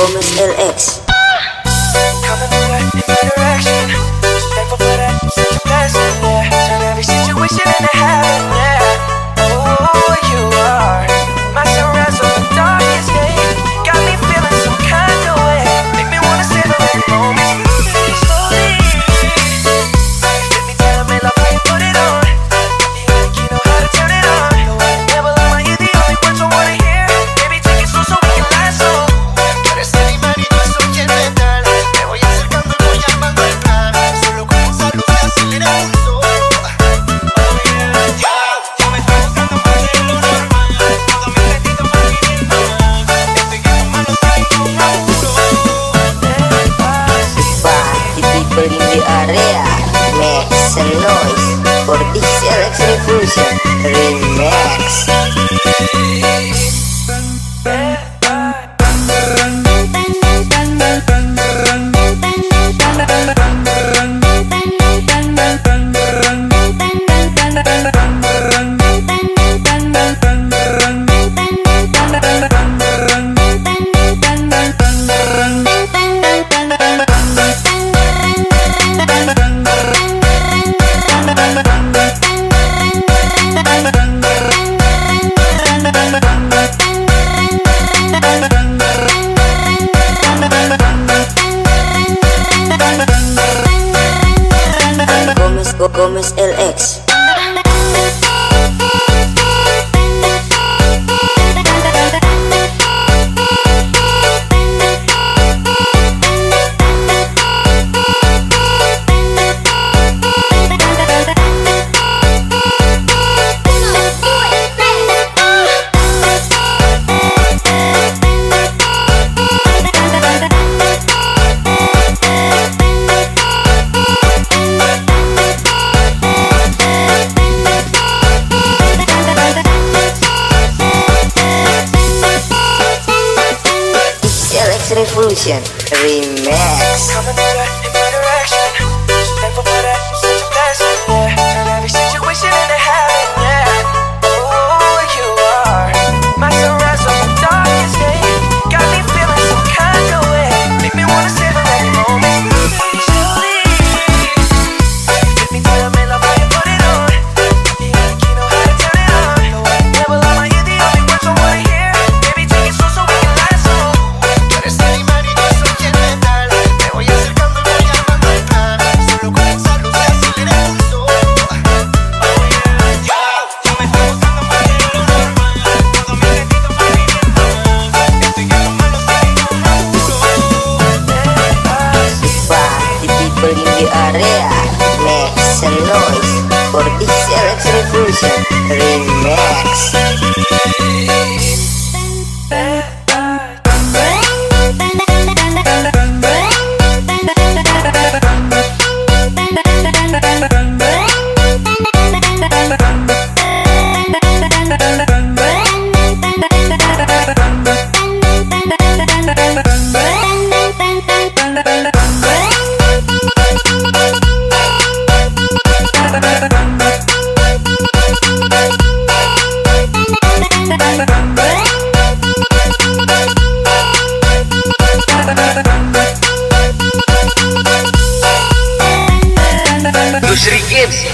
Gomez LX. Berlindi Area Makes a Noise For this Election Fusion Remix Evolution Remix. and Noise for Pixel Revolution Remix. gives